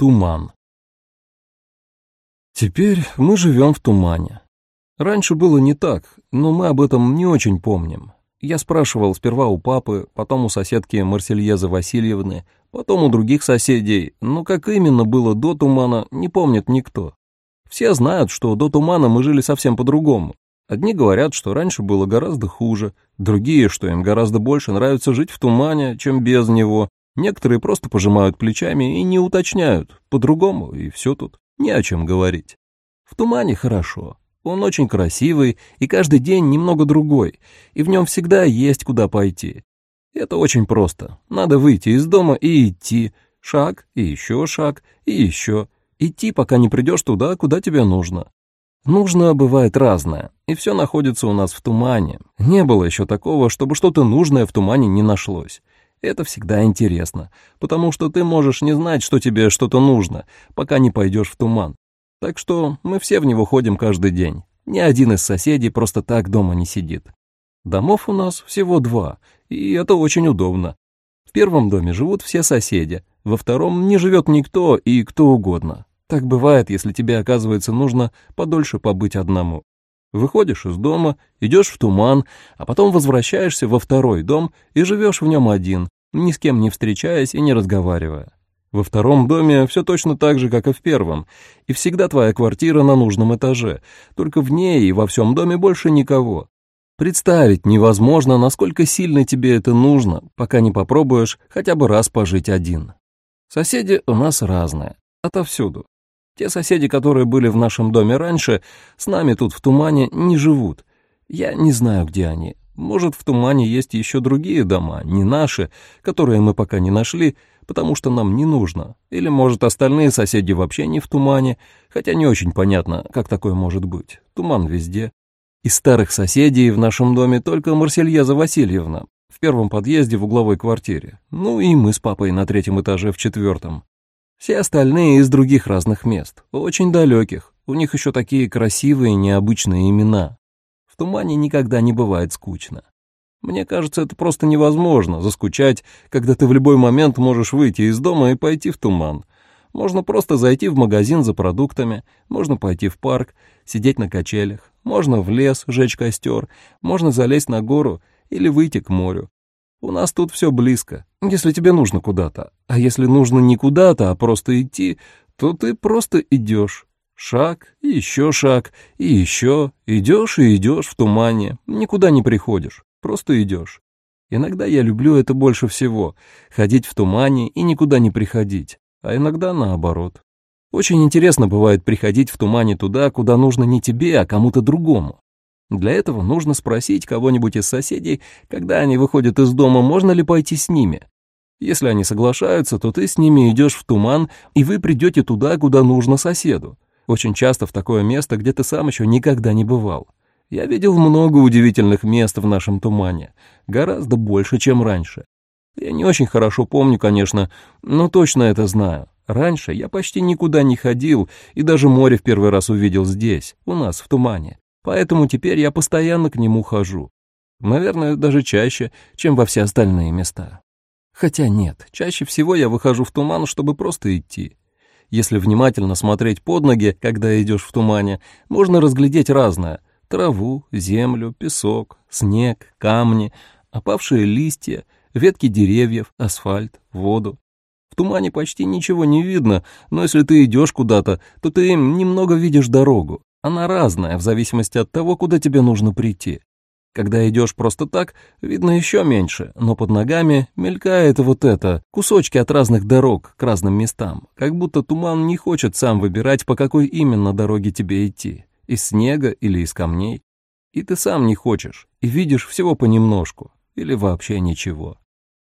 Туман. Теперь мы живем в тумане. Раньше было не так, но мы об этом не очень помним. Я спрашивал сперва у папы, потом у соседки Марсельезы Васильевны, потом у других соседей, но как именно было до тумана, не помнит никто. Все знают, что до тумана мы жили совсем по-другому. Одни говорят, что раньше было гораздо хуже, другие, что им гораздо больше нравится жить в тумане, чем без него, Некоторые просто пожимают плечами и не уточняют, по-другому, и все тут, не о чем говорить. В тумане хорошо, он очень красивый и каждый день немного другой, и в нем всегда есть куда пойти. Это очень просто, надо выйти из дома и идти, шаг, и еще шаг, и еще, идти, пока не придешь туда, куда тебе нужно. Нужно бывает разное, и все находится у нас в тумане. Не было еще такого, чтобы что-то нужное в тумане не нашлось. Это всегда интересно, потому что ты можешь не знать, что тебе что-то нужно, пока не пойдешь в туман. Так что мы все в него ходим каждый день. Ни один из соседей просто так дома не сидит. Домов у нас всего два, и это очень удобно. В первом доме живут все соседи, во втором не живет никто и кто угодно. Так бывает, если тебе, оказывается, нужно подольше побыть одному. Выходишь из дома, идешь в туман, а потом возвращаешься во второй дом и живешь в нем один, ни с кем не встречаясь и не разговаривая. Во втором доме все точно так же, как и в первом, и всегда твоя квартира на нужном этаже, только в ней и во всем доме больше никого. Представить невозможно, насколько сильно тебе это нужно, пока не попробуешь хотя бы раз пожить один. Соседи у нас разные, отовсюду. Те соседи, которые были в нашем доме раньше, с нами тут в тумане не живут. Я не знаю, где они. Может, в тумане есть еще другие дома, не наши, которые мы пока не нашли, потому что нам не нужно. Или, может, остальные соседи вообще не в тумане, хотя не очень понятно, как такое может быть. Туман везде. Из старых соседей в нашем доме только Марсельеза Васильевна в первом подъезде в угловой квартире. Ну и мы с папой на третьем этаже в четвертом. Все остальные из других разных мест, очень далеких. У них еще такие красивые, необычные имена. В тумане никогда не бывает скучно. Мне кажется, это просто невозможно, заскучать, когда ты в любой момент можешь выйти из дома и пойти в туман. Можно просто зайти в магазин за продуктами, можно пойти в парк, сидеть на качелях, можно в лес жечь костер, можно залезть на гору или выйти к морю. У нас тут все близко, если тебе нужно куда-то. А если нужно не куда-то, а просто идти, то ты просто идешь. Шаг, еще шаг, и еще. Идешь и идешь в тумане, никуда не приходишь, просто идешь. Иногда я люблю это больше всего — ходить в тумане и никуда не приходить, а иногда наоборот. Очень интересно бывает приходить в тумане туда, куда нужно не тебе, а кому-то другому. Для этого нужно спросить кого-нибудь из соседей, когда они выходят из дома, можно ли пойти с ними. Если они соглашаются, то ты с ними идешь в туман, и вы придете туда, куда нужно соседу. Очень часто в такое место, где ты сам еще никогда не бывал. Я видел много удивительных мест в нашем тумане, гораздо больше, чем раньше. Я не очень хорошо помню, конечно, но точно это знаю. Раньше я почти никуда не ходил и даже море в первый раз увидел здесь, у нас в тумане. Поэтому теперь я постоянно к нему хожу. Наверное, даже чаще, чем во все остальные места. Хотя нет, чаще всего я выхожу в туман, чтобы просто идти. Если внимательно смотреть под ноги, когда идешь в тумане, можно разглядеть разное — траву, землю, песок, снег, камни, опавшие листья, ветки деревьев, асфальт, воду. В тумане почти ничего не видно, но если ты идешь куда-то, то ты немного видишь дорогу. Она разная в зависимости от того, куда тебе нужно прийти. Когда идешь просто так, видно еще меньше, но под ногами мелькает вот это, кусочки от разных дорог к разным местам, как будто туман не хочет сам выбирать, по какой именно дороге тебе идти, из снега или из камней. И ты сам не хочешь, и видишь всего понемножку, или вообще ничего.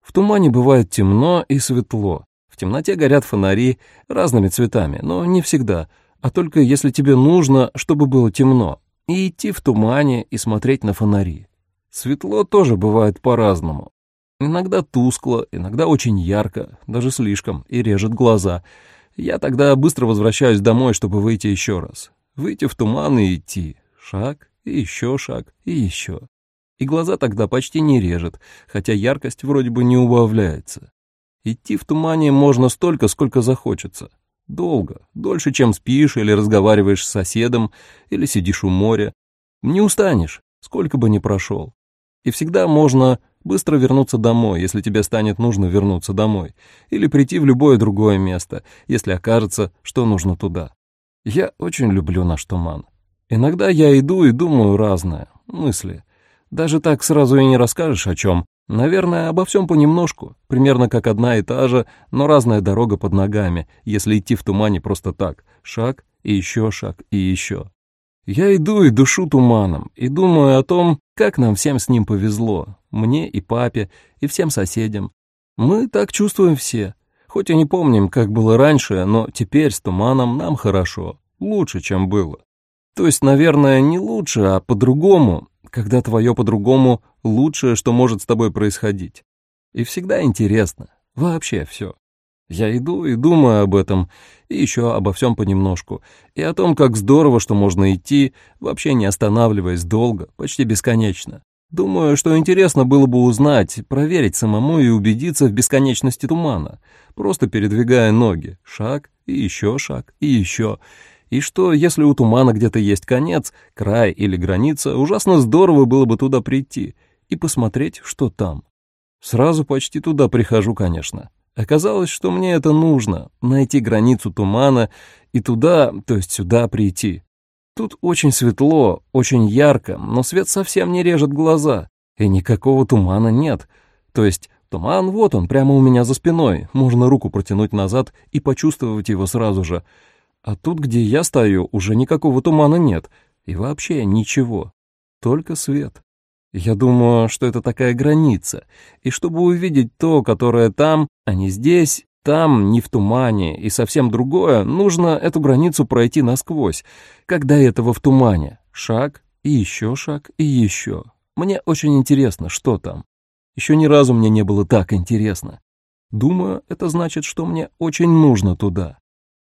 В тумане бывает темно и светло. В темноте горят фонари разными цветами, но не всегда — а только если тебе нужно, чтобы было темно, и идти в тумане и смотреть на фонари. Светло тоже бывает по-разному. Иногда тускло, иногда очень ярко, даже слишком, и режет глаза. Я тогда быстро возвращаюсь домой, чтобы выйти еще раз. Выйти в туман и идти. Шаг, и еще шаг, и еще. И глаза тогда почти не режет, хотя яркость вроде бы не убавляется. Идти в тумане можно столько, сколько захочется. Долго, дольше, чем спишь или разговариваешь с соседом, или сидишь у моря. Не устанешь, сколько бы ни прошел. И всегда можно быстро вернуться домой, если тебе станет нужно вернуться домой, или прийти в любое другое место, если окажется, что нужно туда. Я очень люблю наш туман. Иногда я иду и думаю разное, мысли. Даже так сразу и не расскажешь о чем, Наверное, обо всем понемножку, примерно как одна и та же, но разная дорога под ногами, если идти в тумане просто так, шаг и еще шаг и еще. Я иду и душу туманом, и думаю о том, как нам всем с ним повезло, мне и папе, и всем соседям. Мы так чувствуем все, хоть и не помним, как было раньше, но теперь с туманом нам хорошо, лучше, чем было. То есть, наверное, не лучше, а по-другому, когда твое по-другому лучшее, что может с тобой происходить. И всегда интересно, вообще все. Я иду и думаю об этом, и еще обо всем понемножку, и о том, как здорово, что можно идти, вообще не останавливаясь долго, почти бесконечно. Думаю, что интересно было бы узнать, проверить самому и убедиться в бесконечности тумана, просто передвигая ноги, шаг и еще шаг и еще, и что, если у тумана где-то есть конец, край или граница, ужасно здорово было бы туда прийти и посмотреть, что там. Сразу почти туда прихожу, конечно. Оказалось, что мне это нужно — найти границу тумана и туда, то есть сюда прийти. Тут очень светло, очень ярко, но свет совсем не режет глаза, и никакого тумана нет. То есть туман вот он, прямо у меня за спиной, можно руку протянуть назад и почувствовать его сразу же — а тут, где я стою, уже никакого тумана нет. И вообще ничего. Только свет. Я думаю, что это такая граница. И чтобы увидеть то, которое там, а не здесь, там, не в тумане, и совсем другое, нужно эту границу пройти насквозь. Когда этого в тумане? Шаг, и еще шаг, и еще. Мне очень интересно, что там. Еще ни разу мне не было так интересно. Думаю, это значит, что мне очень нужно туда.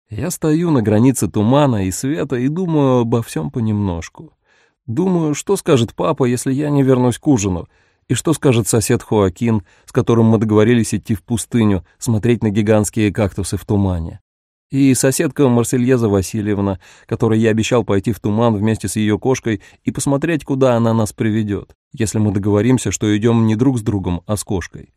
Я стою на границе тумана и света и думаю обо всем понемножку. Думаю, что скажет папа, если я не вернусь к ужину, и что скажет сосед Хоакин, с которым мы договорились идти в пустыню, смотреть на гигантские кактусы в тумане. И соседка Марсельеза Васильевна, которой я обещал пойти в туман вместе с ее кошкой и посмотреть, куда она нас приведет, если мы договоримся, что идем не друг с другом, а с кошкой.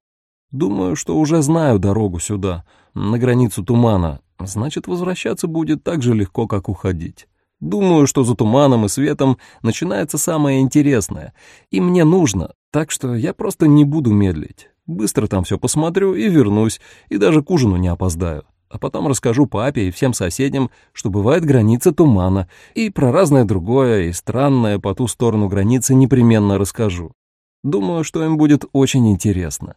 Думаю, что уже знаю дорогу сюда, на границу тумана, значит, возвращаться будет так же легко, как уходить. Думаю, что за туманом и светом начинается самое интересное, и мне нужно, так что я просто не буду медлить. Быстро там все посмотрю и вернусь, и даже к ужину не опоздаю. А потом расскажу папе и всем соседям, что бывает граница тумана, и про разное другое и странное по ту сторону границы непременно расскажу. Думаю, что им будет очень интересно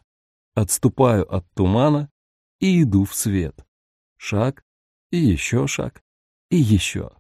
отступаю от тумана и иду в свет. Шаг, и еще шаг, и еще.